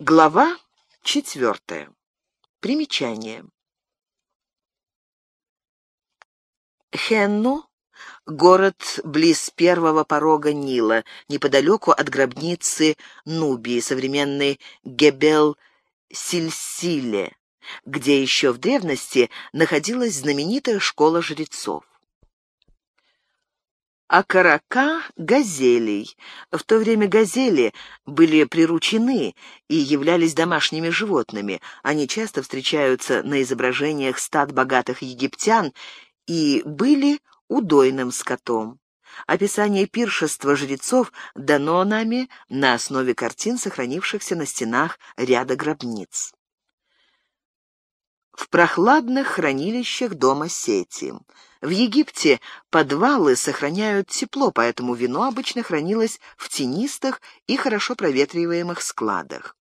Глава четвертая. Примечание. Хенну — город близ первого порога Нила, неподалеку от гробницы Нубии, современной Гебел-Сильсиле, где еще в древности находилась знаменитая школа жрецов а карака — газелей. В то время газели были приручены и являлись домашними животными. Они часто встречаются на изображениях стад богатых египтян и были удойным скотом. Описание пиршества жрецов дано нами на основе картин, сохранившихся на стенах ряда гробниц в прохладных хранилищах дома Сети. В Египте подвалы сохраняют тепло, поэтому вино обычно хранилось в тенистых и хорошо проветриваемых складах.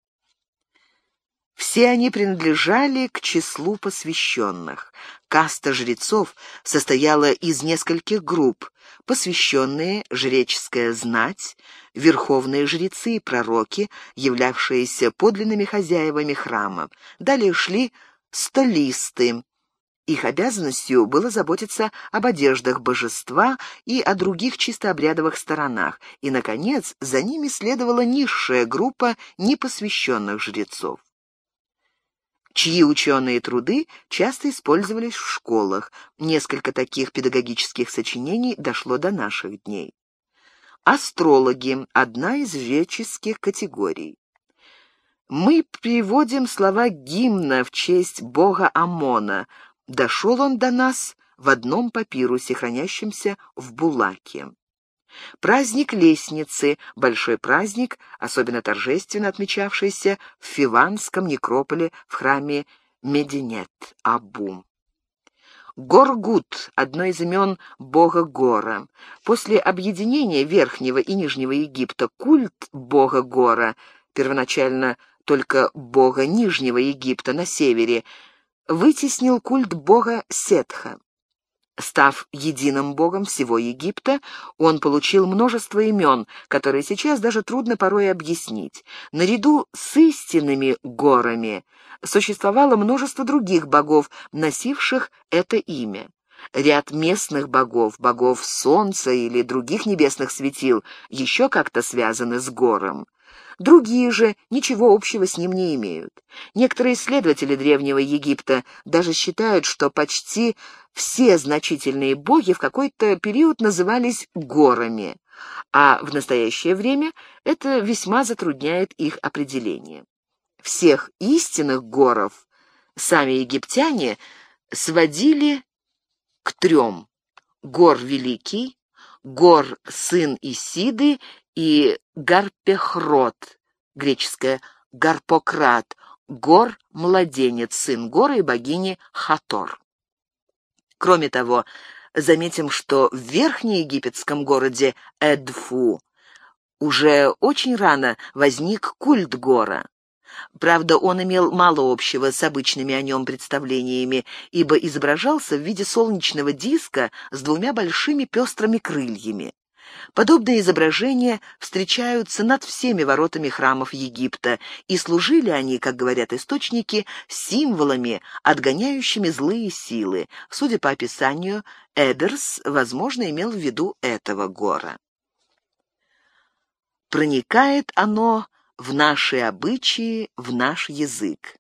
Все они принадлежали к числу посвященных. Каста жрецов состояла из нескольких групп — посвященные, жреческая знать, верховные жрецы и пророки, являвшиеся подлинными хозяевами храма. Далее шли столисты. Их обязанностью было заботиться об одеждах божества и о других чисто обрядовых сторонах, и, наконец, за ними следовала низшая группа непосвященных жрецов чьи ученые труды часто использовались в школах. Несколько таких педагогических сочинений дошло до наших дней. Астрологи – одна из жреческих категорий. Мы приводим слова гимна в честь бога Амона. Дошел он до нас в одном папирусе, хранящемся в Булаке. Праздник Лестницы — большой праздник, особенно торжественно отмечавшийся в Фиванском некрополе в храме Мединет-Абу. Горгут — одно из имен бога Гора. После объединения Верхнего и Нижнего Египта культ бога Гора, первоначально только бога Нижнего Египта на севере, вытеснил культ бога Сетха. Став единым богом всего Египта, он получил множество имен, которые сейчас даже трудно порой объяснить. Наряду с истинными горами существовало множество других богов, носивших это имя. Ряд местных богов, богов солнца или других небесных светил, еще как-то связаны с гором. Другие же ничего общего с ним не имеют. Некоторые исследователи Древнего Египта даже считают, что почти все значительные боги в какой-то период назывались горами, а в настоящее время это весьма затрудняет их определение. Всех истинных горов сами египтяне сводили к трем — гор Великий, гор Сын Исиды и Гарпехрот, греческое Гарпократ, Гор — младенец, сын горы и богини Хатор. Кроме того, заметим, что в верхнеегипетском городе Эдфу уже очень рано возник культ гора. Правда, он имел мало общего с обычными о нем представлениями, ибо изображался в виде солнечного диска с двумя большими пестрыми крыльями. Подобные изображения встречаются над всеми воротами храмов Египта, и служили они, как говорят источники, символами, отгоняющими злые силы. Судя по описанию, Эберс, возможно, имел в виду этого гора. Проникает оно в наши обычаи, в наш язык.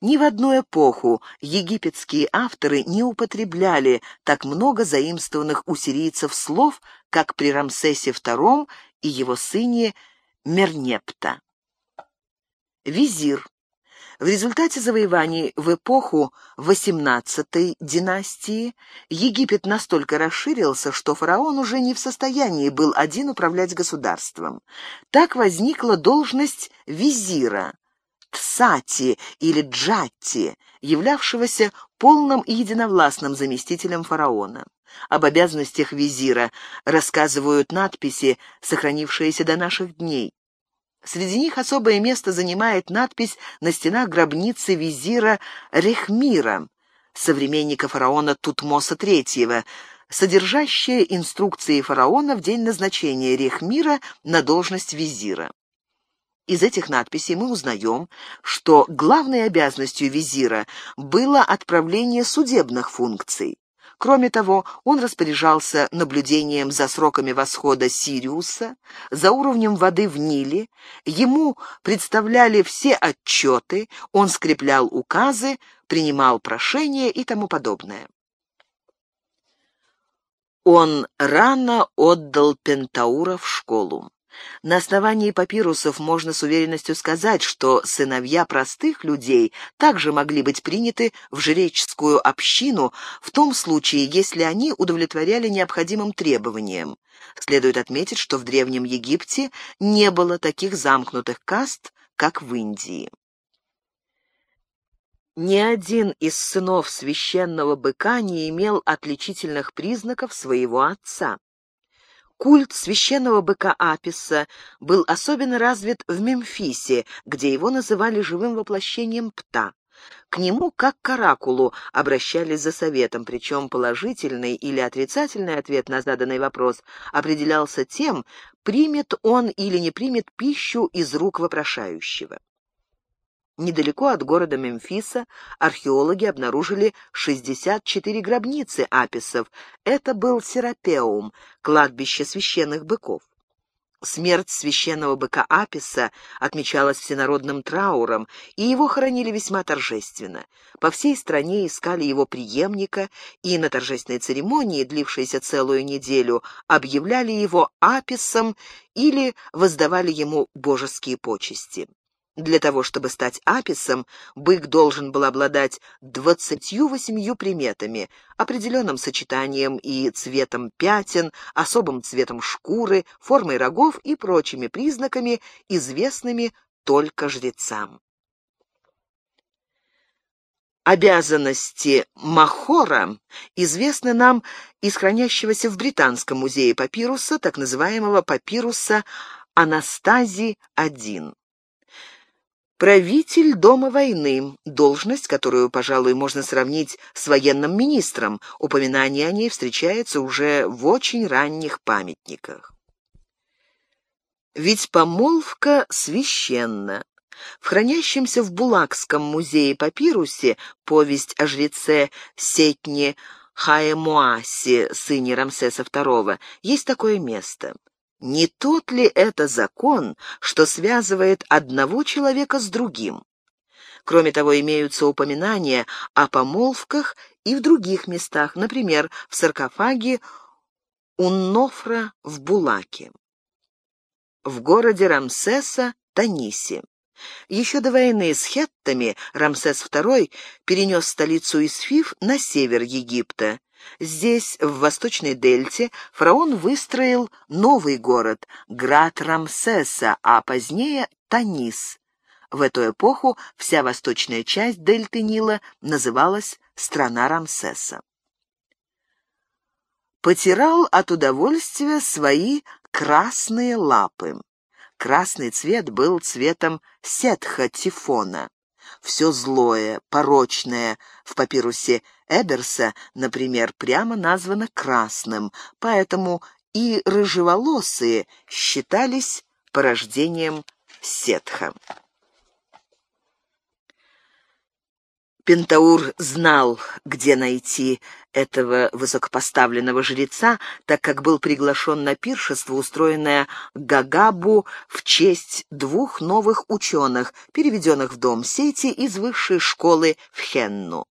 Ни в одну эпоху египетские авторы не употребляли так много заимствованных у сирийцев слов, как при Рамсесе II и его сыне Мернепта. Визир. В результате завоеваний в эпоху XVIII династии Египет настолько расширился, что фараон уже не в состоянии был один управлять государством. Так возникла должность визира, Тсати или Джатти, являвшегося полным и единовластным заместителем фараона. Об обязанностях визира рассказывают надписи, сохранившиеся до наших дней. Среди них особое место занимает надпись на стенах гробницы визира Рехмира, современника фараона Тутмоса III, содержащая инструкции фараона в день назначения Рехмира на должность визира. Из этих надписей мы узнаем, что главной обязанностью визира было отправление судебных функций. Кроме того, он распоряжался наблюдением за сроками восхода Сириуса, за уровнем воды в Ниле, ему представляли все отчеты, он скреплял указы, принимал прошения и тому подобное. Он рано отдал Пентаура в школу. На основании папирусов можно с уверенностью сказать, что сыновья простых людей также могли быть приняты в жреческую общину в том случае, если они удовлетворяли необходимым требованиям. Следует отметить, что в Древнем Египте не было таких замкнутых каст, как в Индии. Ни один из сынов священного быка не имел отличительных признаков своего отца. Культ священного быка Аписа был особенно развит в Мемфисе, где его называли живым воплощением Пта. К нему, как к оракулу, обращались за советом, причем положительный или отрицательный ответ на заданный вопрос определялся тем, примет он или не примет пищу из рук вопрошающего. Недалеко от города Мемфиса археологи обнаружили 64 гробницы аписов. Это был Серапеум, кладбище священных быков. Смерть священного быка Аписа отмечалась всенародным трауром, и его хоронили весьма торжественно. По всей стране искали его преемника, и на торжественной церемонии, длившейся целую неделю, объявляли его Аписом или воздавали ему божеские почести. Для того, чтобы стать аписом, бык должен был обладать двадцатью восемью приметами, определенным сочетанием и цветом пятен, особым цветом шкуры, формой рогов и прочими признаками, известными только жрецам. Обязанности Махора известны нам из хранящегося в Британском музее папируса, так называемого папируса Анастазий-1. Правитель Дома войны – должность, которую, пожалуй, можно сравнить с военным министром. Упоминание о ней встречается уже в очень ранних памятниках. Ведь помолвка священна. В хранящемся в Булакском музее папирусе повесть о жреце Сетне Хаэмуасе, сыне Рамсеса II, есть такое место – не тот ли это закон, что связывает одного человека с другим? Кроме того, имеются упоминания о помолвках и в других местах, например, в саркофаге Уннофра в Булаке, в городе Рамсеса Таниси. Еще до войны с хеттами Рамсес II перенес столицу из Фив на север Египта. Здесь, в Восточной Дельте, фараон выстроил новый город, Град Рамсеса, а позднее Танис. В эту эпоху вся восточная часть дельты Нила называлась «Страна Рамсеса». Потирал от удовольствия свои красные лапы. Красный цвет был цветом сетха-тифона. Все злое, порочное в папирусе Эберса, например, прямо названо красным, поэтому и рыжеволосые считались порождением Сетха. Пентаур знал, где найти этого высокопоставленного жреца, так как был приглашен на пиршество, устроенное Гагабу в честь двух новых ученых, переведенных в дом сети из высшей школы в Хенну.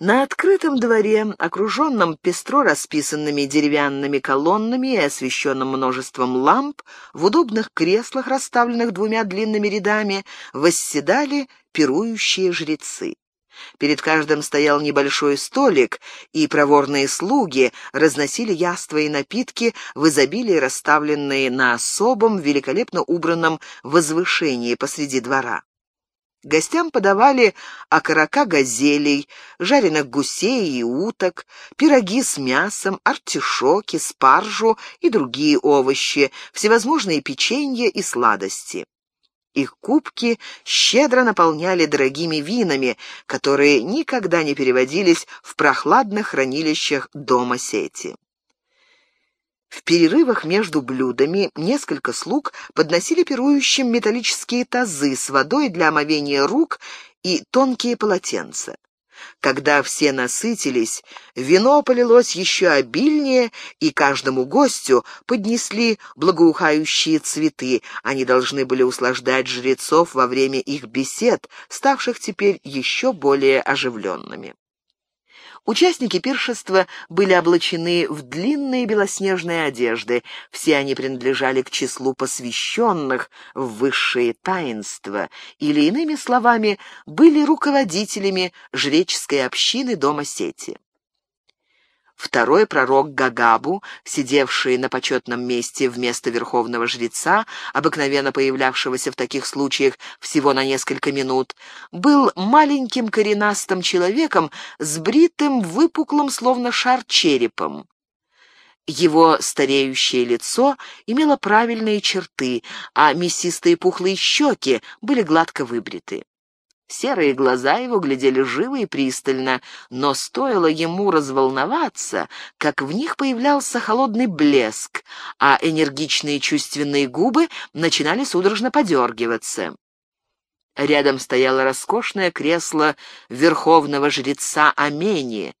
На открытом дворе, окруженном пестро расписанными деревянными колоннами и освещенном множеством ламп, в удобных креслах, расставленных двумя длинными рядами, восседали пирующие жрецы. Перед каждым стоял небольшой столик, и проворные слуги разносили яства и напитки в изобилии, расставленные на особом, великолепно убранном возвышении посреди двора. Гостям подавали окорока газелей, жареных гусей и уток, пироги с мясом, артишоки, спаржу и другие овощи, всевозможные печенья и сладости. Их кубки щедро наполняли дорогими винами, которые никогда не переводились в прохладных хранилищах дома сети. В перерывах между блюдами несколько слуг подносили пирующим металлические тазы с водой для омовения рук и тонкие полотенца. Когда все насытились, вино полилось еще обильнее, и каждому гостю поднесли благоухающие цветы. Они должны были услаждать жрецов во время их бесед, ставших теперь еще более оживленными. Участники пиршества были облачены в длинные белоснежные одежды. Все они принадлежали к числу посвященных в высшие таинства, или, иными словами, были руководителями жреческой общины дома сети. Второй пророк Гагабу, сидевший на почетном месте вместо верховного жреца, обыкновенно появлявшегося в таких случаях всего на несколько минут, был маленьким коренастым человеком с бритым, выпуклым, словно шар черепом. Его стареющее лицо имело правильные черты, а мясистые пухлые щеки были гладко выбриты. Серые глаза его глядели живо и пристально, но стоило ему разволноваться, как в них появлялся холодный блеск, а энергичные чувственные губы начинали судорожно подергиваться. Рядом стояло роскошное кресло верховного жреца Амени,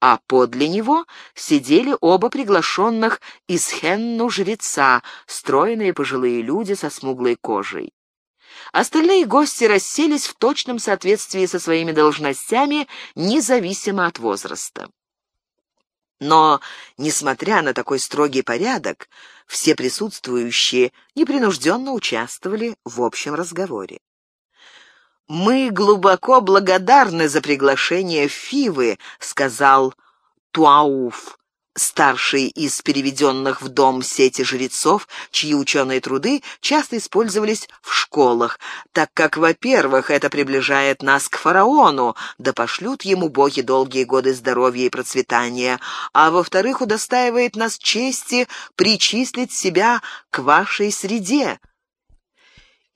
а подле него сидели оба приглашенных из Хенну жреца, стройные пожилые люди со смуглой кожей. Остальные гости расселись в точном соответствии со своими должностями, независимо от возраста. Но, несмотря на такой строгий порядок, все присутствующие непринужденно участвовали в общем разговоре. «Мы глубоко благодарны за приглашение Фивы», — сказал Туауф, старший из переведенных в дом сети жрецов, чьи ученые труды часто использовались в школах, так как, во-первых, это приближает нас к фараону, да пошлют ему боги долгие годы здоровья и процветания, а во-вторых, удостаивает нас чести причислить себя к вашей среде,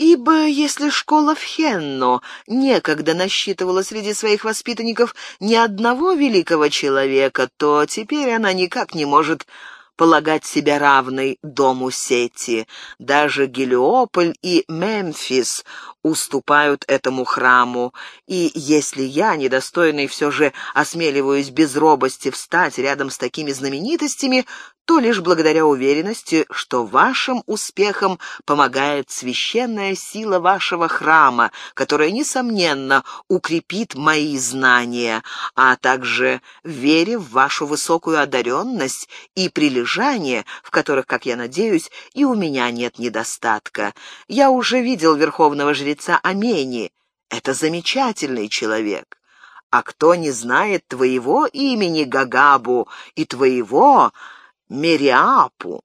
Ибо если школа в Хенно некогда насчитывала среди своих воспитанников ни одного великого человека, то теперь она никак не может полагать себя равной дому Сети. Даже Гелиополь и Мемфис уступают этому храму, и если я, недостойный, все же осмеливаюсь без робости встать рядом с такими знаменитостями, то лишь благодаря уверенности, что вашим успехам помогает священная сила вашего храма, которая, несомненно, укрепит мои знания, а также вере в вашу высокую одаренность и прилежание, в которых, как я надеюсь, и у меня нет недостатка. Я уже видел верховного жреца Амени. Это замечательный человек. А кто не знает твоего имени Гагабу и твоего Мериапу.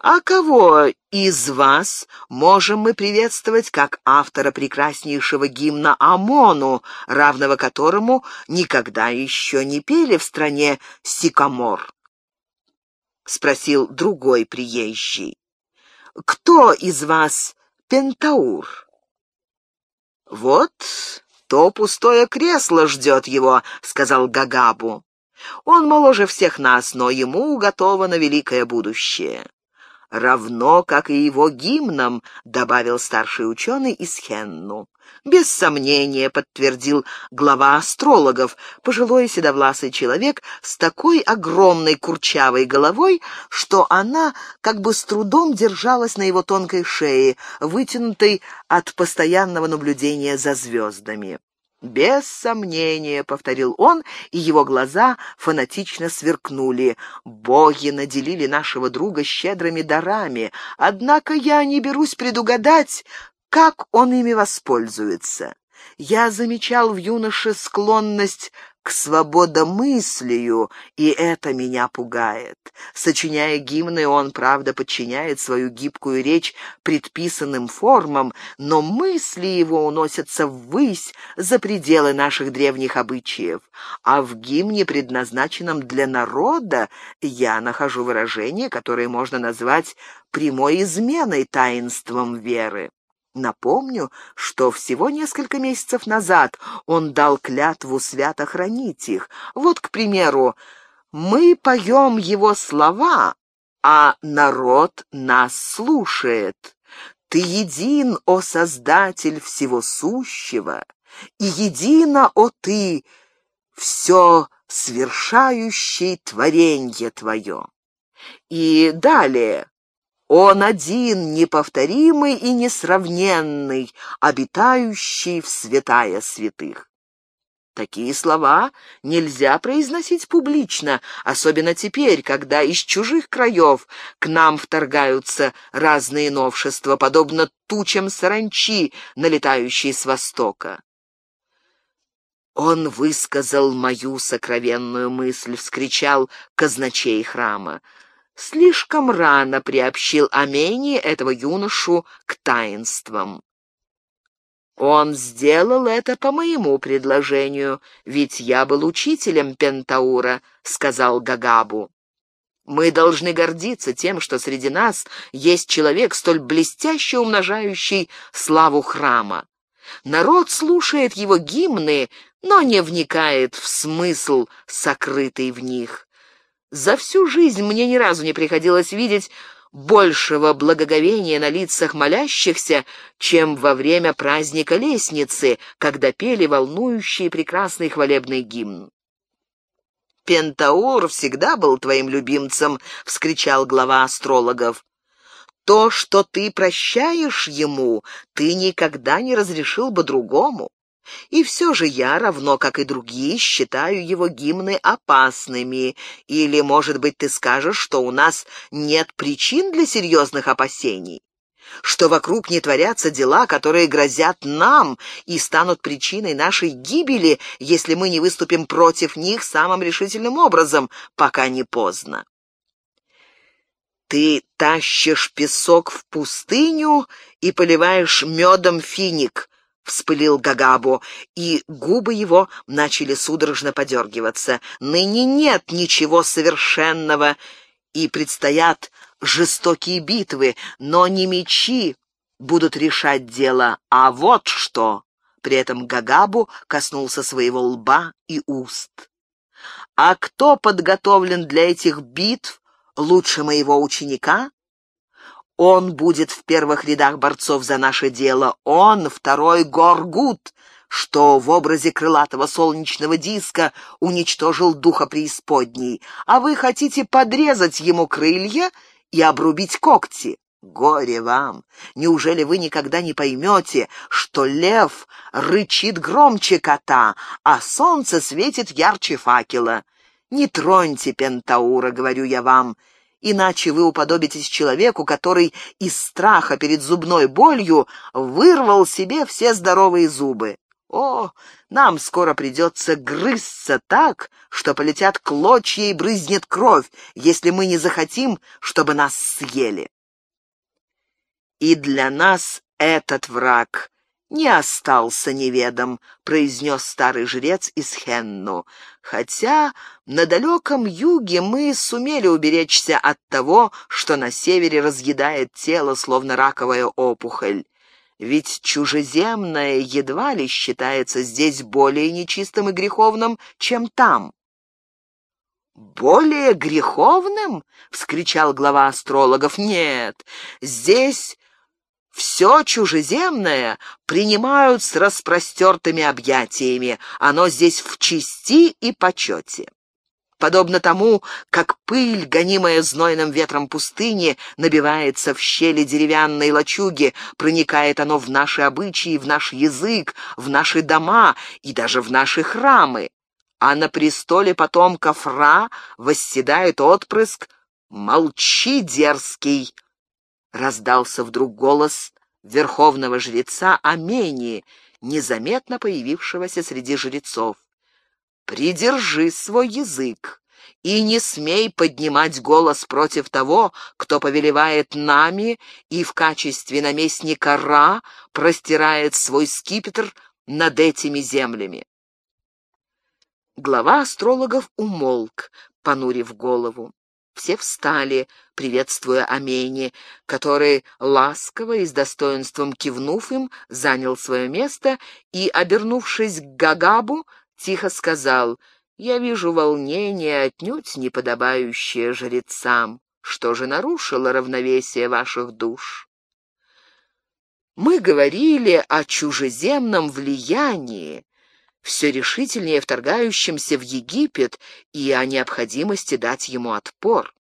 А кого из вас можем мы приветствовать как автора прекраснейшего гимна Амону, равного которому никогда еще не пели в стране Сикамор? Спросил другой приезжий. Кто из вас Пентаур? Вот то пустое кресло ждет его, сказал Гагабу. Он моложе всех нас, но ему уготовано великое будущее. «Равно, как и его гимном», — добавил старший ученый из Хенну. «Без сомнения», — подтвердил глава астрологов, пожилой седовласый человек с такой огромной курчавой головой, что она как бы с трудом держалась на его тонкой шее, вытянутой от постоянного наблюдения за звездами. «Без сомнения», — повторил он, и его глаза фанатично сверкнули. «Боги наделили нашего друга щедрыми дарами, однако я не берусь предугадать, как он ими воспользуется. Я замечал в юноше склонность к свободомыслию, и это меня пугает. Сочиняя гимны, он, правда, подчиняет свою гибкую речь предписанным формам, но мысли его уносятся ввысь за пределы наших древних обычаев. А в гимне, предназначенном для народа, я нахожу выражение, которое можно назвать прямой изменой таинством веры. Напомню, что всего несколько месяцев назад он дал клятву свято хранить их. Вот, к примеру, Мы поем его слова, а народ нас слушает. Ты един, о Создатель всего сущего, и едино, о Ты, все свершающий творенье Твое. И далее. Он один, неповторимый и несравненный, обитающий в святая святых. Такие слова нельзя произносить публично, особенно теперь, когда из чужих краев к нам вторгаются разные новшества, подобно тучам саранчи, налетающей с востока. Он высказал мою сокровенную мысль, вскричал казначей храма. Слишком рано приобщил Амении этого юношу к таинствам. Он сделал это по моему предложению, ведь я был учителем Пентаура, сказал Гагабу. Мы должны гордиться тем, что среди нас есть человек, столь блестяще умножающий славу храма. Народ слушает его гимны, но не вникает в смысл, сокрытый в них. За всю жизнь мне ни разу не приходилось видеть большего благоговения на лицах молящихся, чем во время праздника Лестницы, когда пели волнующий прекрасный хвалебный гимн. «Пентаур всегда был твоим любимцем», — вскричал глава астрологов. «То, что ты прощаешь ему, ты никогда не разрешил бы другому. И все же я, равно как и другие, считаю его гимны опасными. Или, может быть, ты скажешь, что у нас нет причин для серьезных опасений? Что вокруг не творятся дела, которые грозят нам и станут причиной нашей гибели, если мы не выступим против них самым решительным образом, пока не поздно. Ты тащишь песок в пустыню и поливаешь медом финик, вспылил Гагабо, и губы его начали судорожно подергиваться. «Ныне нет ничего совершенного, и предстоят жестокие битвы, но не мечи будут решать дело, а вот что!» При этом Гагабу коснулся своего лба и уст. «А кто подготовлен для этих битв лучше моего ученика?» Он будет в первых рядах борцов за наше дело. Он второй Горгут, что в образе крылатого солнечного диска уничтожил духа преисподней. А вы хотите подрезать ему крылья и обрубить когти. Горе вам! Неужели вы никогда не поймете, что лев рычит громче кота, а солнце светит ярче факела? Не троньте Пентаура, говорю я вам, — иначе вы уподобитесь человеку, который из страха перед зубной болью вырвал себе все здоровые зубы. О, нам скоро придется грызться так, что полетят клочья и брызнет кровь, если мы не захотим, чтобы нас съели. И для нас этот враг не остался неведом», — произнес старый жрец из Хенну. «Хотя на далеком юге мы сумели уберечься от того, что на севере разъедает тело, словно раковая опухоль. Ведь чужеземное едва ли считается здесь более нечистым и греховным, чем там». «Более греховным?» — вскричал глава астрологов. «Нет, здесь все чужеземное принимают с распростертыми объятиями, оно здесь в чести и почете. Подобно тому, как пыль, гонимая знойным ветром пустыни, набивается в щели деревянной лачуги, проникает оно в наши обычаи, в наш язык, в наши дома и даже в наши храмы. А на престоле потомков Ра восседает отпрыск «Молчи, дерзкий!» Раздался вдруг голос верховного жреца Амении, незаметно появившегося среди жрецов. «Придержи свой язык и не смей поднимать голос против того, кто повелевает нами и в качестве наместника Ра простирает свой скипетр над этими землями». Глава астрологов умолк, понурив голову. Все встали, приветствуя Амени, который, ласково и с достоинством кивнув им, занял свое место и, обернувшись к Гагабу, тихо сказал Я вижу волнение, отнюдь неподобающее жрецам. Что же нарушило равновесие ваших душ? Мы говорили о чужеземном влиянии, все решительнее вторгающемся в Египет и о необходимости дать ему отпор.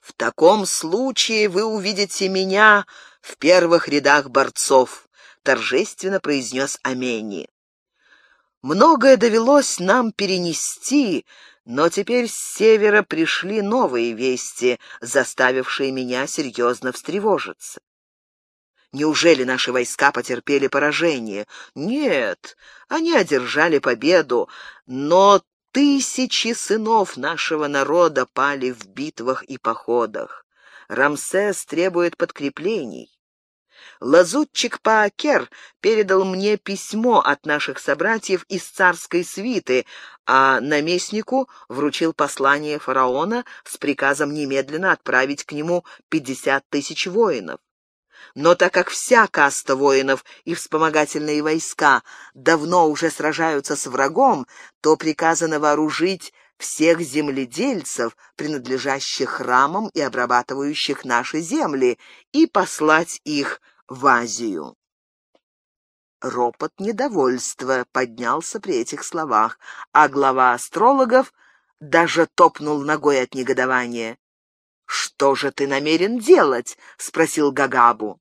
В таком случае вы увидите меня в первых рядах борцов, торжественно произнес Амени. Многое довелось нам перенести, но теперь с севера пришли новые вести, заставившие меня серьезно встревожиться. Неужели наши войска потерпели поражение? Нет, они одержали победу, но Тысячи сынов нашего народа пали в битвах и походах. Рамсес требует подкреплений. Лазутчик Паакер передал мне письмо от наших собратьев из царской свиты, а наместнику вручил послание фараона с приказом немедленно отправить к нему пятьдесят тысяч воинов. Но так как вся каста воинов и вспомогательные войска давно уже сражаются с врагом, то приказано вооружить всех земледельцев, принадлежащих храмам и обрабатывающих наши земли, и послать их в Азию. Ропот недовольства поднялся при этих словах, а глава астрологов даже топнул ногой от негодования. «Что же ты намерен делать?» — спросил Гагабу.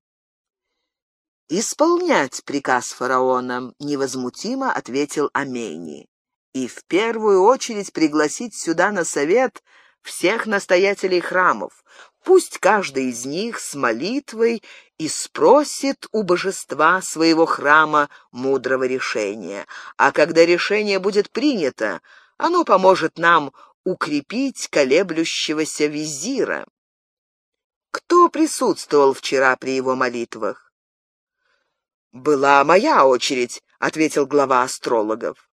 «Исполнять приказ фараона», — невозмутимо ответил Амени. «И в первую очередь пригласить сюда на совет всех настоятелей храмов. Пусть каждый из них с молитвой и спросит у божества своего храма мудрого решения. А когда решение будет принято, оно поможет нам укрепить колеблющегося визира. Кто присутствовал вчера при его молитвах? «Была моя очередь», — ответил глава астрологов.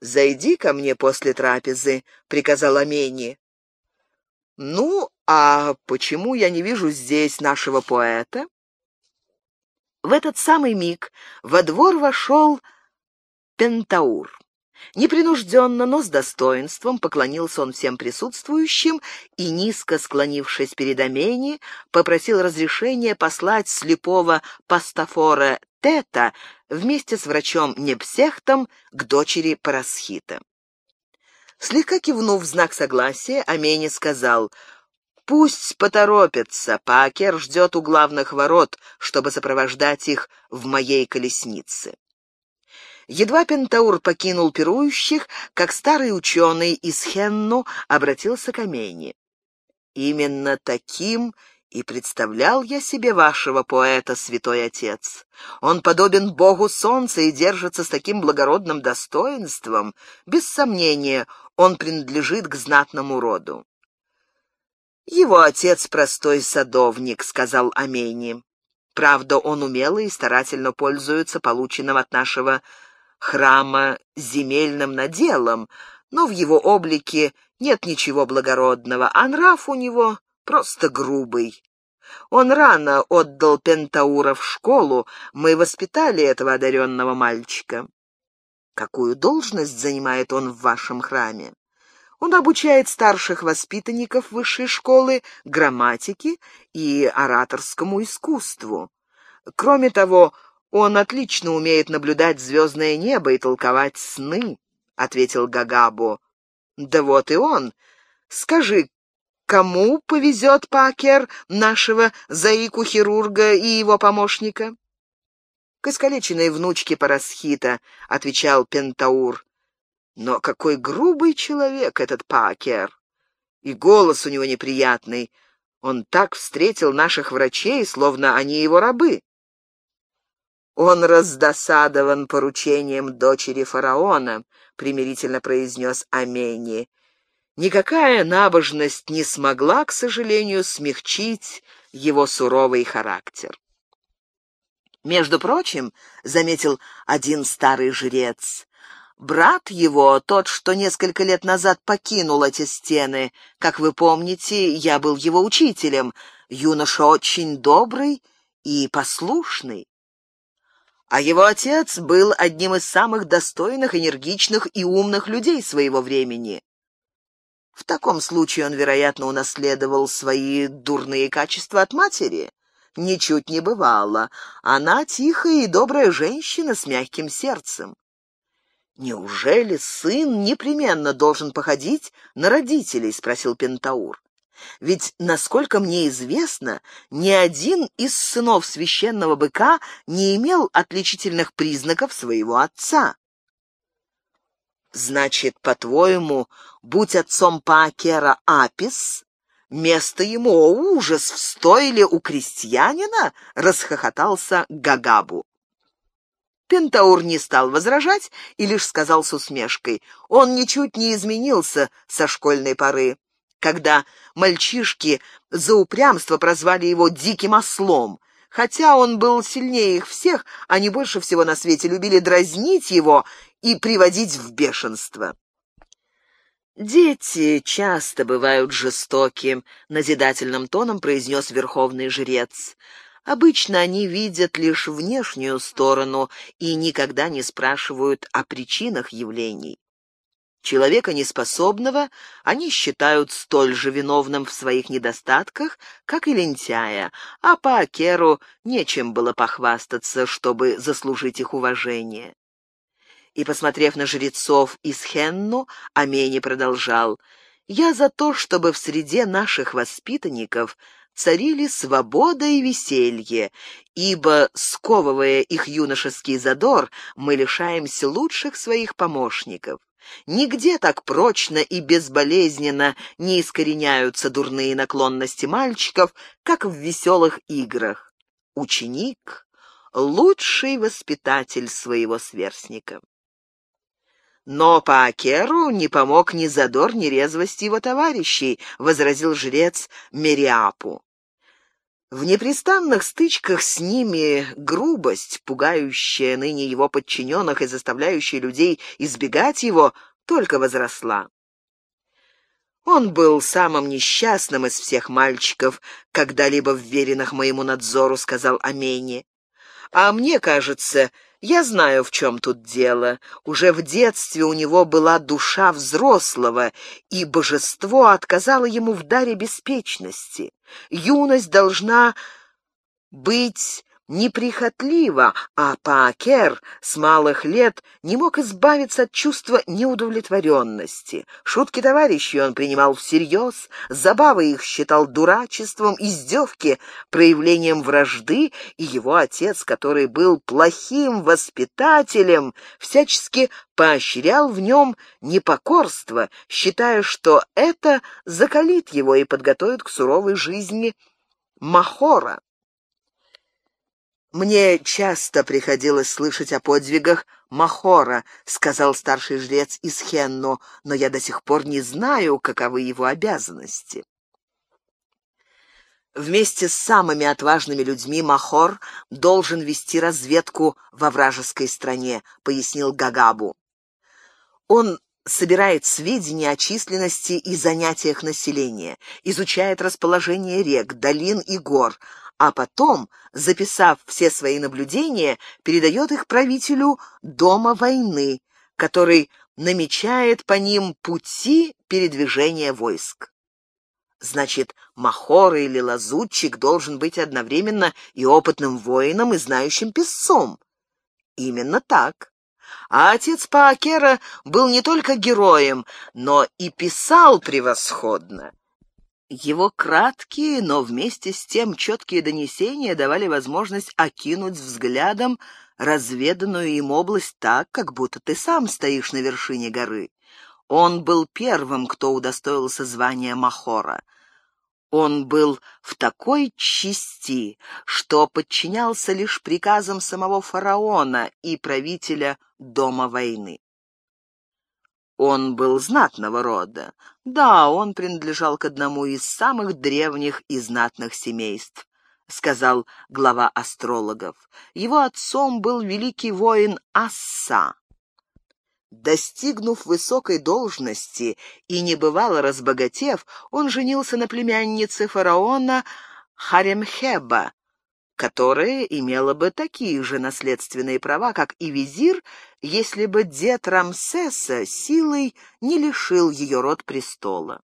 «Зайди ко мне после трапезы», — приказал Амени. «Ну, а почему я не вижу здесь нашего поэта?» В этот самый миг во двор вошел Пентаур. Непринужденно, но с достоинством поклонился он всем присутствующим и, низко склонившись перед Амени, попросил разрешения послать слепого пастафора Тета вместе с врачом Непсехтом к дочери Парасхита. Слегка кивнув в знак согласия, Амени сказал «Пусть поторопятся, Пакер ждет у главных ворот, чтобы сопровождать их в моей колеснице». Едва Пентаур покинул пирующих, как старый ученый из Хенну обратился к Амени. «Именно таким и представлял я себе вашего поэта, святой отец. Он подобен богу солнца и держится с таким благородным достоинством. Без сомнения, он принадлежит к знатному роду». «Его отец простой садовник», — сказал Амени. «Правда, он умело и старательно пользуется полученным от нашего храма земельным наделом, но в его облике нет ничего благородного, а нрав у него просто грубый. Он рано отдал Пентаура в школу, мы воспитали этого одаренного мальчика. Какую должность занимает он в вашем храме? Он обучает старших воспитанников высшей школы грамматике и ораторскому искусству. Кроме того, он отлично умеет наблюдать звездное небо и толковать сны, — ответил Гагабо. Да вот и он. Скажи, кому повезет Пакер, нашего заику-хирурга и его помощника? К искалеченной внучке Парасхита, — отвечал Пентаур. Но какой грубый человек этот Пакер! И голос у него неприятный. Он так встретил наших врачей, словно они его рабы. «Он раздосадован поручением дочери фараона», — примирительно произнес Амени. Никакая набожность не смогла, к сожалению, смягчить его суровый характер. «Между прочим», — заметил один старый жрец, Брат его, тот, что несколько лет назад покинул эти стены, как вы помните, я был его учителем, юноша очень добрый и послушный. А его отец был одним из самых достойных, энергичных и умных людей своего времени. В таком случае он, вероятно, унаследовал свои дурные качества от матери. Ничуть не бывало. Она тихая и добрая женщина с мягким сердцем. «Неужели сын непременно должен походить на родителей?» — спросил Пентаур. «Ведь, насколько мне известно, ни один из сынов священного быка не имел отличительных признаков своего отца». «Значит, по-твоему, будь отцом Паакера Апис, место ему, о ужас, в стойле у крестьянина?» — расхохотался Гагабу. Пентаур не стал возражать и лишь сказал с усмешкой. Он ничуть не изменился со школьной поры, когда мальчишки за упрямство прозвали его «диким ослом». Хотя он был сильнее их всех, они больше всего на свете любили дразнить его и приводить в бешенство. «Дети часто бывают жестоки», — назидательным тоном произнес верховный жрец. Обычно они видят лишь внешнюю сторону и никогда не спрашивают о причинах явлений. Человека неспособного они считают столь же виновным в своих недостатках, как и лентяя, а по Акеру нечем было похвастаться, чтобы заслужить их уважение. И, посмотрев на жрецов из Хенну, Амени продолжал, «Я за то, чтобы в среде наших воспитанников царили свобода и веселье, ибо, сковывая их юношеский задор, мы лишаемся лучших своих помощников. Нигде так прочно и безболезненно не искореняются дурные наклонности мальчиков, как в веселых играх. Ученик — лучший воспитатель своего сверстника. Но по Акеру не помог ни задор, ни резвость его товарищей, — возразил жрец Мериапу. В непрестанных стычках с ними грубость, пугающая ныне его подчиненных и заставляющая людей избегать его, только возросла. Он был самым несчастным из всех мальчиков, когда-либо вверенных моему надзору, сказал Амени. А мне кажется, я знаю, в чем тут дело. Уже в детстве у него была душа взрослого, и божество отказало ему в даре беспечности. Юность должна быть неприхотлива, а Паакер с малых лет не мог избавиться от чувства неудовлетворенности. Шутки товарищей он принимал всерьез, забавы их считал дурачеством, издевки — проявлением вражды, и его отец, который был плохим воспитателем, всячески поощрял в нем непокорство, считая, что это закалит его и подготовит к суровой жизни Махора. «Мне часто приходилось слышать о подвигах Махора», — сказал старший жрец из Хенно, «но я до сих пор не знаю, каковы его обязанности». Вместе с самыми отважными людьми Махор должен вести разведку во вражеской стране, пояснил Гагабу. Он собирает сведения о численности и занятиях населения, изучает расположение рек, долин и гор, а потом, записав все свои наблюдения, передает их правителю Дома войны, который намечает по ним пути передвижения войск. Значит, Махор или лазутчик должен быть одновременно и опытным воином, и знающим песцом. Именно так. А отец Паакера был не только героем, но и писал превосходно. Его краткие, но вместе с тем четкие донесения давали возможность окинуть взглядом разведанную им область так, как будто ты сам стоишь на вершине горы. Он был первым, кто удостоился звания Махора. Он был в такой чести, что подчинялся лишь приказам самого фараона и правителя Дома войны. Он был знатного рода. Да, он принадлежал к одному из самых древних и знатных семейств, сказал глава астрологов. Его отцом был великий воин Асса. Достигнув высокой должности и небывало разбогатев, он женился на племяннице фараона Харемхеба, которое имело бы такие же наследственные права, как и визир, если бы дед Рамсеса силой не лишил ее род престола.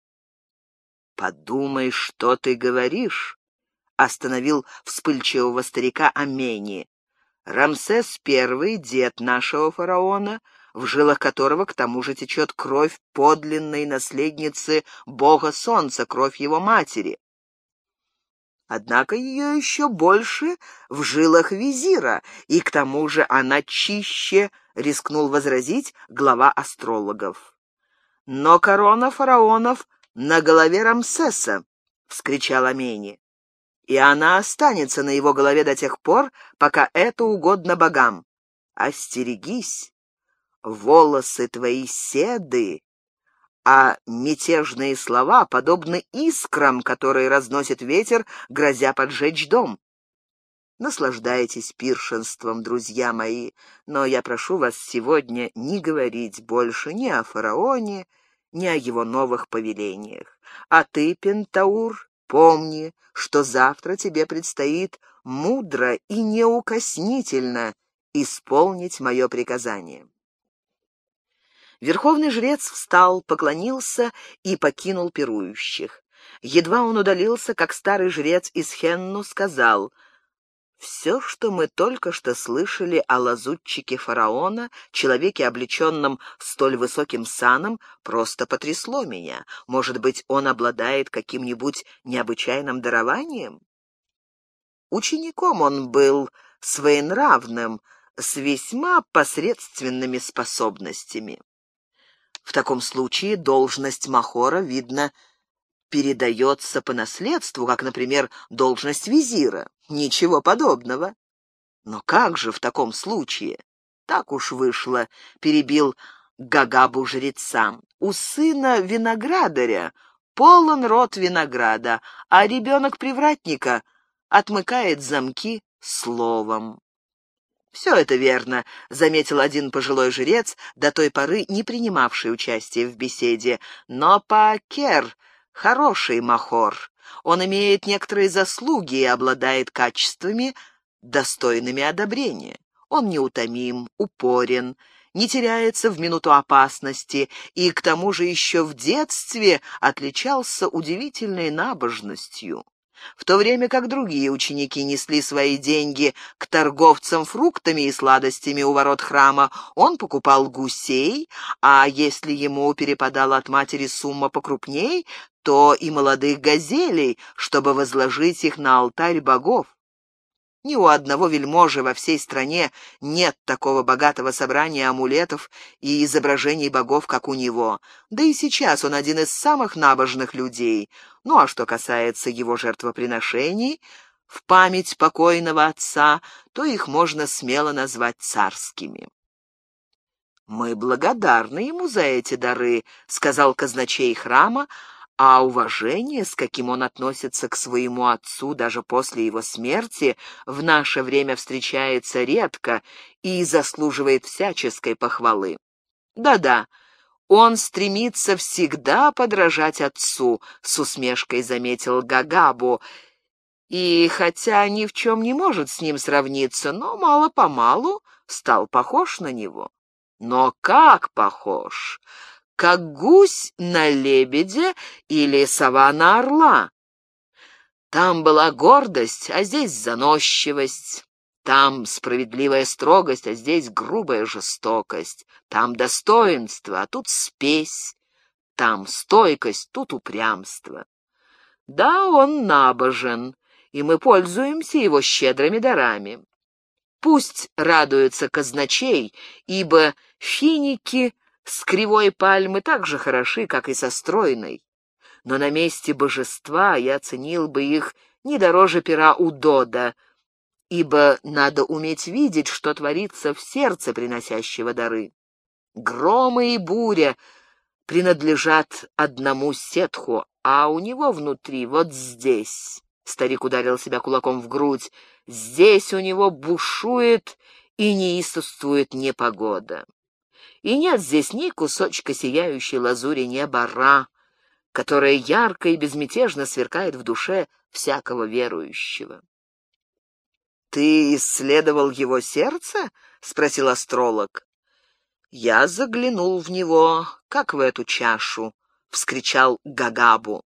«Подумай, что ты говоришь», — остановил вспыльчивого старика Амени. «Рамсес I — дед нашего фараона, в жилах которого к тому же течет кровь подлинной наследницы бога солнца, кровь его матери. Однако ее еще больше в жилах визира, и к тому же она чище, рискнул возразить глава астрологов. Но корона фараонов на голове Рамсеса, — вскричал Амени, — и она останется на его голове до тех пор, пока это угодно богам. Остерегись, волосы твои седы, а мятежные слова подобны искрам, которые разносит ветер, грозя поджечь дом. Наслаждайтесь пиршенством, друзья мои, но я прошу вас сегодня не говорить больше ни о фараоне, ни о его новых повелениях. А ты, Пентаур, помни, что завтра тебе предстоит мудро и неукоснительно исполнить мое приказание. Верховный жрец встал, поклонился и покинул пирующих. Едва он удалился, как старый жрец из Хенну сказал — все, что мы только что слышали о лазутчике фараона, человеке, облеченном столь высоким саном, просто потрясло меня. Может быть, он обладает каким-нибудь необычайным дарованием? Учеником он был своенравным, с весьма посредственными способностями. В таком случае должность Махора, видно, передается по наследству, как, например, должность визира. Ничего подобного. Но как же в таком случае? Так уж вышло, перебил Гагабу жреца. У сына виноградаря полон рот винограда, а ребенок привратника отмыкает замки словом. «Все это верно», — заметил один пожилой жрец, до той поры не принимавший участие в беседе. «Но Пакер — хороший махор. Он имеет некоторые заслуги и обладает качествами, достойными одобрения. Он неутомим, упорен, не теряется в минуту опасности и, к тому же, еще в детстве отличался удивительной набожностью. В то время как другие ученики несли свои деньги к торговцам фруктами и сладостями у ворот храма, он покупал гусей, а если ему перепадала от матери сумма покрупней, то и молодых газелей, чтобы возложить их на алтарь богов. Ни у одного вельможи во всей стране нет такого богатого собрания амулетов и изображений богов, как у него. Да и сейчас он один из самых набожных людей. Ну а что касается его жертвоприношений, в память покойного отца, то их можно смело назвать царскими. «Мы благодарны ему за эти дары», — сказал казначей храма, а уважение, с каким он относится к своему отцу даже после его смерти, в наше время встречается редко и заслуживает всяческой похвалы. Да-да, он стремится всегда подражать отцу, с усмешкой заметил Гагабу, и хотя ни в чем не может с ним сравниться, но мало-помалу стал похож на него. Но как похож? Как гусь на лебедя или сова на орла. Там была гордость, а здесь заносчивость. Там справедливая строгость, а здесь грубая жестокость. Там достоинство, а тут спесь. Там стойкость, тут упрямство. Да, он набожен, и мы пользуемся его щедрыми дарами. Пусть радуется казначей, ибо финики с кривой пальмы так же хороши, как и со стройной. Но на месте божества я ценил бы их не дороже пера у Дода, ибо надо уметь видеть, что творится в сердце приносящего дары. Громы и буря принадлежат одному сетху, а у него внутри, вот здесь, — старик ударил себя кулаком в грудь, — здесь у него бушует и неистовствует непогода и нет здесь ни кусочка сияющей лазури неба Ра, которая ярко и безмятежно сверкает в душе всякого верующего. «Ты исследовал его сердце?» — спросил астролог. Я заглянул в него, как в эту чашу, — вскричал Гагабу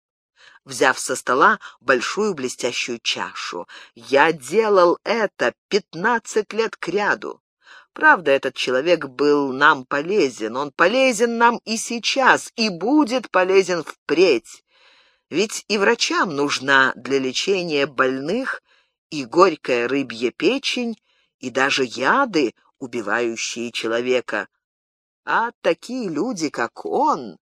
взяв со стола большую блестящую чашу. «Я делал это пятнадцать лет кряду. Правда, этот человек был нам полезен, он полезен нам и сейчас, и будет полезен впредь. Ведь и врачам нужна для лечения больных и горькая рыбья печень, и даже яды, убивающие человека. А такие люди, как он,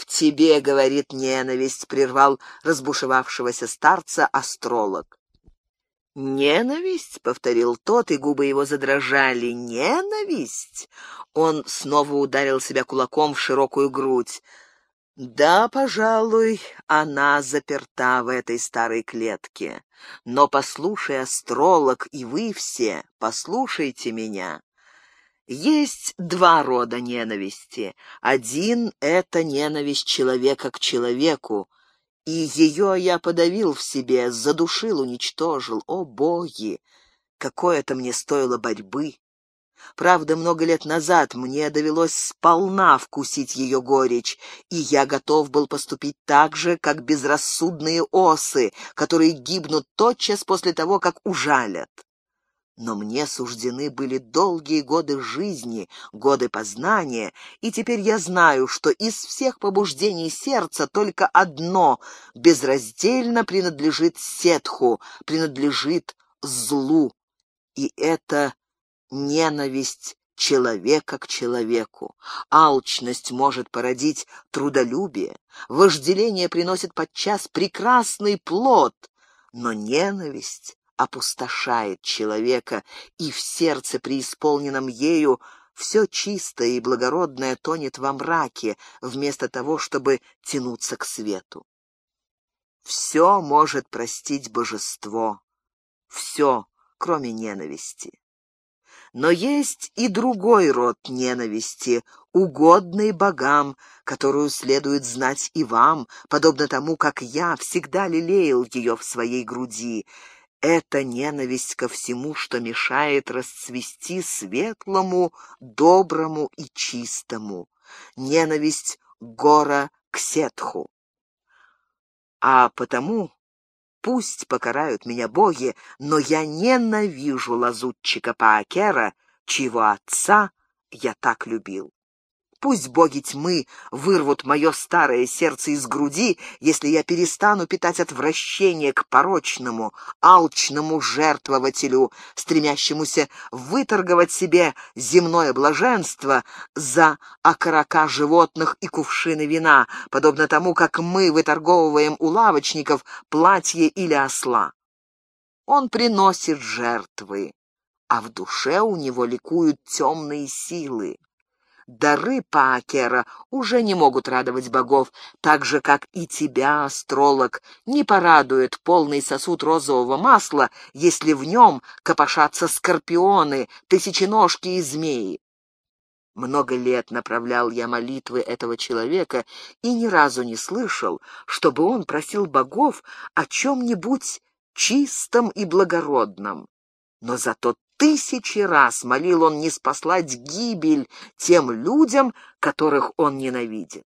«В тебе, — говорит ненависть, — прервал разбушевавшегося старца астролог. «Ненависть?» — повторил тот, и губы его задрожали. «Ненависть?» Он снова ударил себя кулаком в широкую грудь. «Да, пожалуй, она заперта в этой старой клетке. Но послушай, астролог, и вы все, послушайте меня. Есть два рода ненависти. Один — это ненависть человека к человеку, и ее я подавил в себе, задушил, уничтожил. О, боги! Какое это мне стоило борьбы! Правда, много лет назад мне довелось сполна вкусить ее горечь, и я готов был поступить так же, как безрассудные осы, которые гибнут тотчас после того, как ужалят. Но мне суждены были долгие годы жизни, годы познания, и теперь я знаю, что из всех побуждений сердца только одно безраздельно принадлежит сетху, принадлежит злу, и это ненависть человека к человеку. Алчность может породить трудолюбие, вожделение приносит подчас прекрасный плод, но ненависть опустошает человека, и в сердце, преисполненном ею, все чистое и благородное тонет во мраке, вместо того, чтобы тянуться к свету. Все может простить божество, все, кроме ненависти. Но есть и другой род ненависти, угодный богам, которую следует знать и вам, подобно тому, как я всегда лелеял ее в своей груди. Это ненависть ко всему, что мешает расцвести светлому, доброму и чистому. Ненависть гора к сетху. А потому пусть покарают меня боги, но я ненавижу лазутчика Паакера, чьего отца я так любил. Пусть боги тьмы вырвут мое старое сердце из груди, если я перестану питать отвращение к порочному, алчному жертвователю, стремящемуся выторговать себе земное блаженство за окорока животных и кувшины вина, подобно тому, как мы выторговываем у лавочников платье или осла. Он приносит жертвы, а в душе у него ликуют темные силы дары Паакера уже не могут радовать богов, так же, как и тебя, астролог, не порадует полный сосуд розового масла, если в нем копошатся скорпионы, тысяченожки и змеи. Много лет направлял я молитвы этого человека и ни разу не слышал, чтобы он просил богов о чем-нибудь чистом и благородном. Но зато тысячи раз молил он не спаслать гибель тем людям, которых он ненавидит.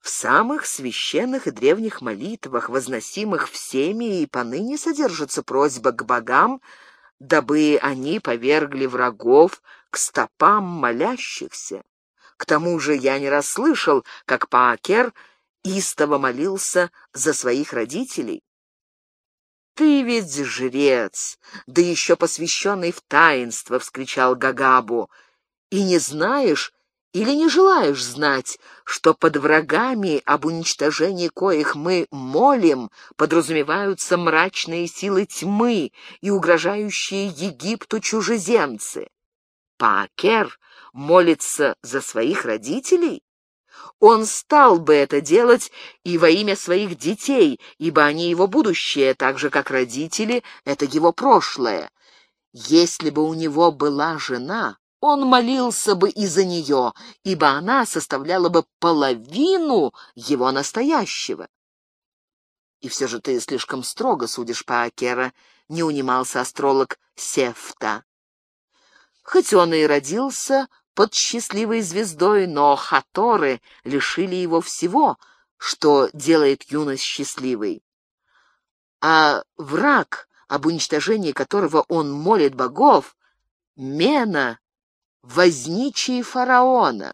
В самых священных и древних молитвах, возносимых всеми, и поныне содержится просьба к богам, дабы они повергли врагов к стопам молящихся. К тому же я не расслышал, как Паакер истово молился за своих родителей. «Ты ведь жрец, да еще посвященный в таинство!» — вскричал Гагабу. «И не знаешь или не желаешь знать, что под врагами, об уничтожении коих мы молим, подразумеваются мрачные силы тьмы и угрожающие Египту чужеземцы? Паакер молится за своих родителей?» Он стал бы это делать и во имя своих детей, ибо они его будущее, так же, как родители — это его прошлое. Если бы у него была жена, он молился бы и за нее, ибо она составляла бы половину его настоящего. И все же ты слишком строго судишь по Акера, не унимался астролог Сефта. Хоть он и родился под счастливой звездой, но хаторы лишили его всего, что делает юность счастливой. А враг, об уничтожении которого он молит богов, Мена, возничий фараона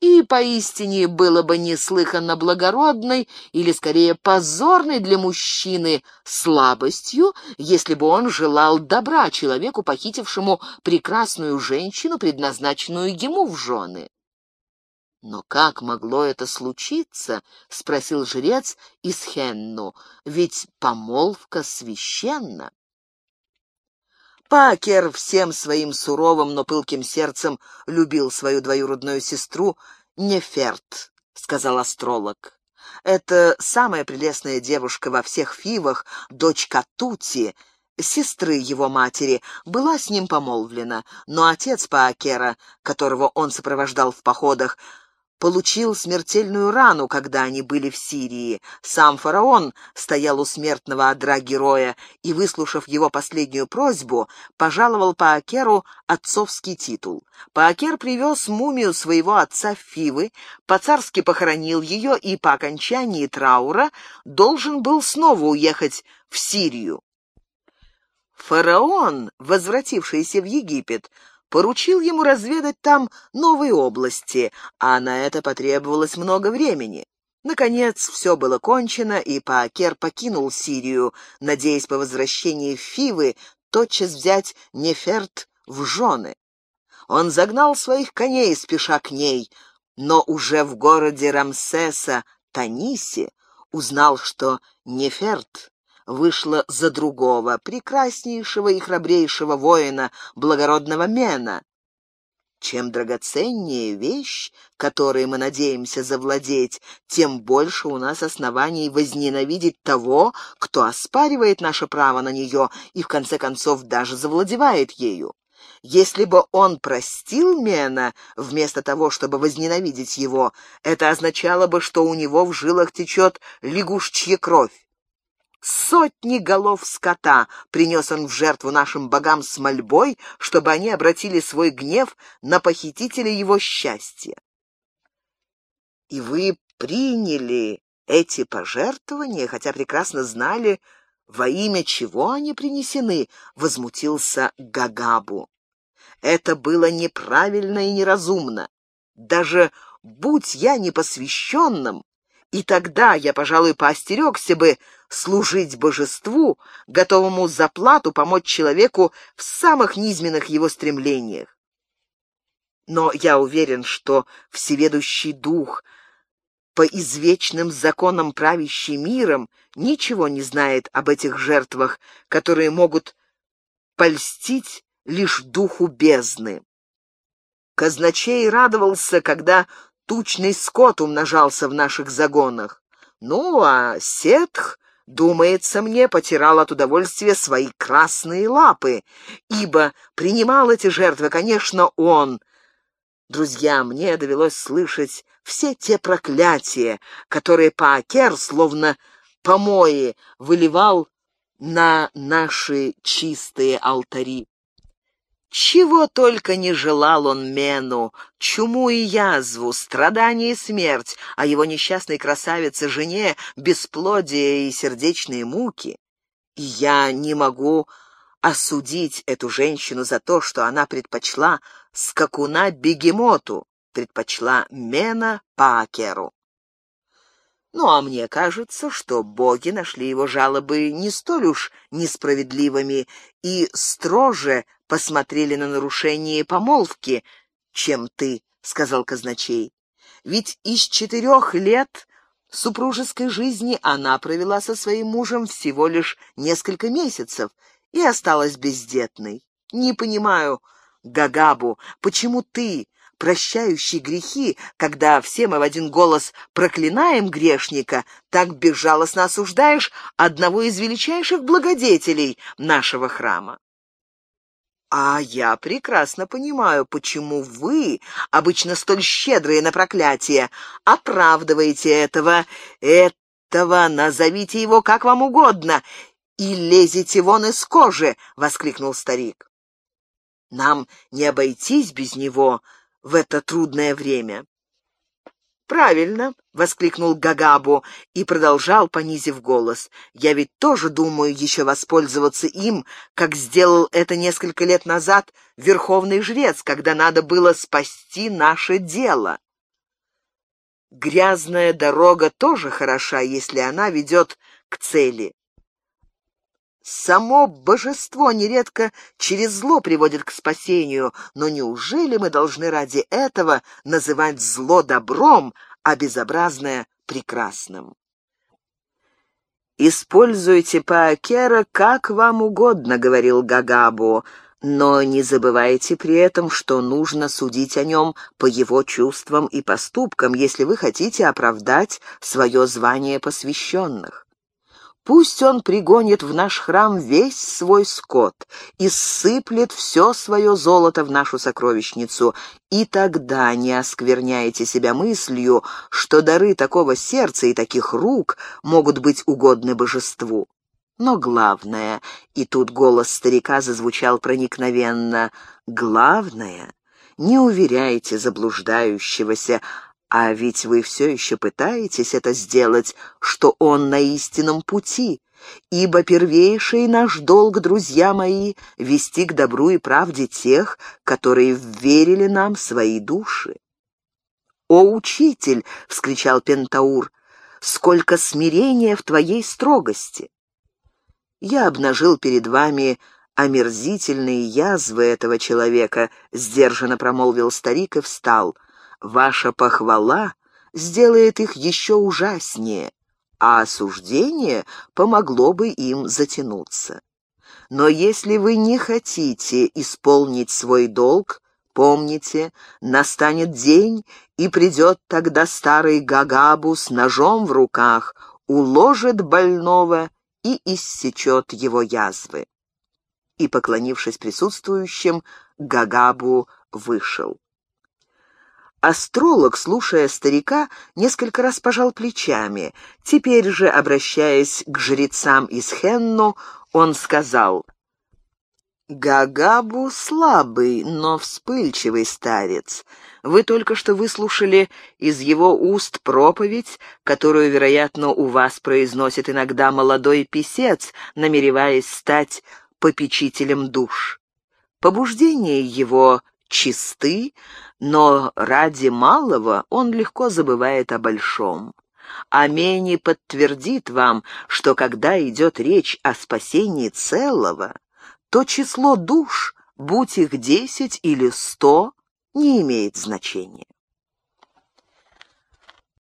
и поистине было бы неслыханно благородной или, скорее, позорной для мужчины слабостью, если бы он желал добра человеку, похитившему прекрасную женщину, предназначенную ему в жены. «Но как могло это случиться?» — спросил жрец из. «Ведь помолвка священна». Пакер всем своим суровым, но пылким сердцем любил свою двоюродную сестру Неферт, сказал астролог. Это самая прелестная девушка во всех фивах, дочь Катути, сестры его матери, была с ним помолвлена, но отец Паакера, которого он сопровождал в походах, получил смертельную рану, когда они были в Сирии. Сам фараон стоял у смертного одра героя и, выслушав его последнюю просьбу, пожаловал Паакеру отцовский титул. Паакер привез мумию своего отца Фивы, по-царски похоронил ее и по окончании траура должен был снова уехать в Сирию. Фараон, возвратившийся в Египет, поручил ему разведать там новые области, а на это потребовалось много времени. Наконец, все было кончено, и Паакер покинул Сирию, надеясь по возвращении Фивы тотчас взять Неферт в жены. Он загнал своих коней, спеша к ней, но уже в городе Рамсеса, Танисе, узнал, что Неферт вышла за другого, прекраснейшего и храбрейшего воина, благородного Мена. Чем драгоценнее вещь, которой мы надеемся завладеть, тем больше у нас оснований возненавидеть того, кто оспаривает наше право на нее и, в конце концов, даже завладевает ею. Если бы он простил Мена, вместо того, чтобы возненавидеть его, это означало бы, что у него в жилах течет лягушчья кровь. Сотни голов скота принес он в жертву нашим богам с мольбой, чтобы они обратили свой гнев на похитителя его счастья. И вы приняли эти пожертвования, хотя прекрасно знали, во имя чего они принесены, возмутился Гагабу. Это было неправильно и неразумно. Даже будь я непосвященным, и тогда я, пожалуй, поостерегся бы служить божеству, готовому за плату помочь человеку в самых низменных его стремлениях. Но я уверен, что всеведущий дух, по извечным законам правящий миром, ничего не знает об этих жертвах, которые могут польстить лишь духу бездны. Казначей радовался, когда тучный скот умножался в наших загонах. Ну, а сетх, думается мне, потирал от удовольствия свои красные лапы, ибо принимал эти жертвы, конечно, он. Друзья, мне довелось слышать все те проклятия, которые Паакер, словно помои, выливал на наши чистые алтари. Чего только не желал он Мену, чуму и язву, страдания и смерть, а его несчастной красавице жене бесплодие и сердечные муки. И я не могу осудить эту женщину за то, что она предпочла скакуна бегемоту, предпочла Мена Пакеру. Ну, а мне кажется, что боги нашли его жалобы не столь уж несправедливыми и строже посмотрели на нарушение помолвки, чем ты, — сказал казначей. Ведь из четырех лет супружеской жизни она провела со своим мужем всего лишь несколько месяцев и осталась бездетной. Не понимаю, Гагабу, почему ты, прощающий грехи, когда все мы в один голос проклинаем грешника, так безжалостно осуждаешь одного из величайших благодетелей нашего храма. А я прекрасно понимаю, почему вы, обычно столь щедрые на проклятие, оправдываете этого, этого, назовите его как вам угодно, и лезете вон из кожи!» — воскликнул старик. «Нам не обойтись без него в это трудное время». «Правильно!» — воскликнул Гагабу и продолжал, понизив голос. «Я ведь тоже думаю еще воспользоваться им, как сделал это несколько лет назад верховный жрец, когда надо было спасти наше дело». Грязная дорога тоже хороша, если она ведет к цели. Само божество нередко через зло приводит к спасению, но неужели мы должны ради этого называть зло добром, а безобразное — прекрасным? «Используйте Паакера как вам угодно», — говорил Гагабу, «но не забывайте при этом, что нужно судить о нем по его чувствам и поступкам, если вы хотите оправдать свое звание посвященных. Пусть он пригонит в наш храм весь свой скот и сыплет все свое золото в нашу сокровищницу, и тогда не оскверняйте себя мыслью, что дары такого сердца и таких рук могут быть угодны божеству. Но главное, и тут голос старика зазвучал проникновенно, главное, не уверяйте заблуждающегося, а ведь вы все еще пытаетесь это сделать, что он на истинном пути, ибо первейший наш долг, друзья мои, вести к добру и правде тех, которые верили нам свои души. «О, учитель!» — вскричал Пентаур. «Сколько смирения в твоей строгости!» Я обнажил перед вами омерзительные язвы этого человека, — сдержанно промолвил старик и встал — Ваша похвала сделает их еще ужаснее, а осуждение помогло бы им затянуться. Но если вы не хотите исполнить свой долг, помните, настанет день, и придет тогда старый Гагабу с ножом в руках, уложит больного и иссечет его язвы. И, поклонившись присутствующим, Гагабу вышел. Астролог, слушая старика, несколько раз пожал плечами. Теперь же, обращаясь к жрецам из Хенну, он сказал, «Гагабу слабый, но вспыльчивый старец. Вы только что выслушали из его уст проповедь, которую, вероятно, у вас произносит иногда молодой писец, намереваясь стать попечителем душ. Побуждение его чисты, но ради малого он легко забывает о большом. Амени подтвердит вам, что когда идет речь о спасении целого, то число душ, будь их десять или сто, не имеет значения.